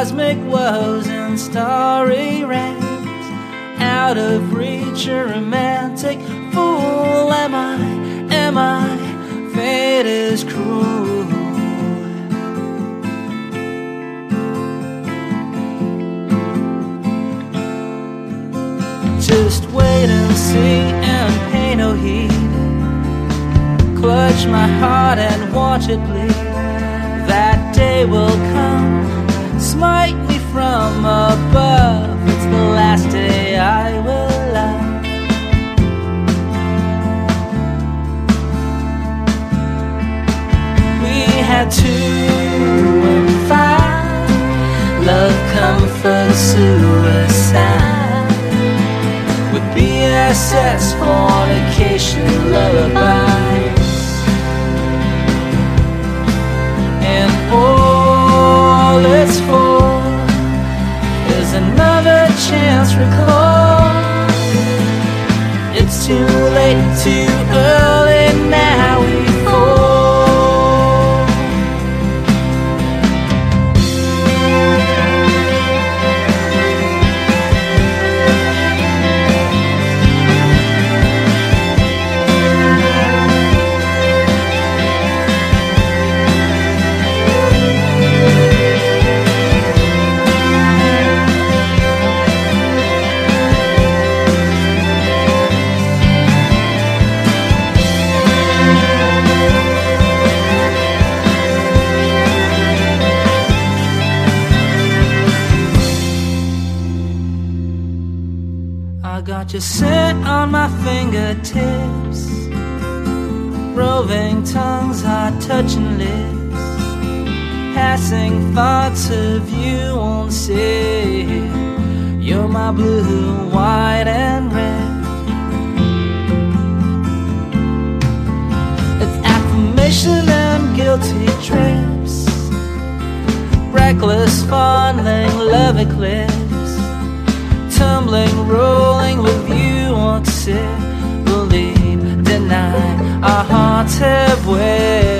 Cosmic woes and starry rants. Out of reach, a romantic fool. Am I? Am I? Fate is cruel. Just wait and see and pay no heed. Clutch my heart and watch it bleed. Smite me from above. It's the last day I will love. We had two and five. Love, comfort, suicide. With BSS, fornication, lullabies. 起 I got your scent on my fingertips. Roving tongues are touching lips. Passing thoughts of you on see. You're my blue, white, and red. It's affirmation and guilty trips. Reckless fondling, love eclipse tumbling, with sit, believe, deny, our hearts have wed.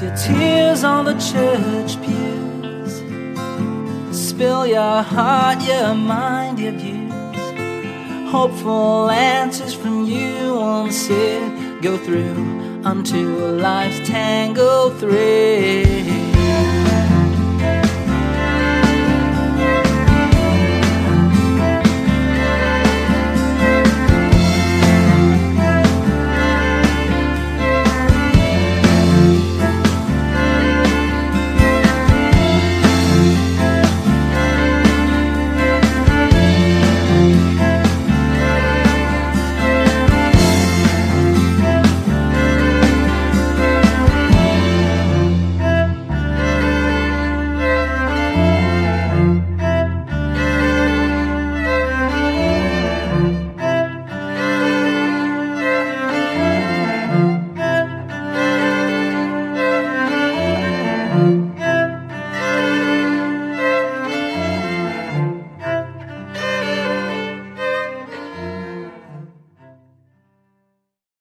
Your tears on the church pews. Spill your heart, your mind, your views. Hopeful answers from you won't sit. Go through unto life's tangled thread.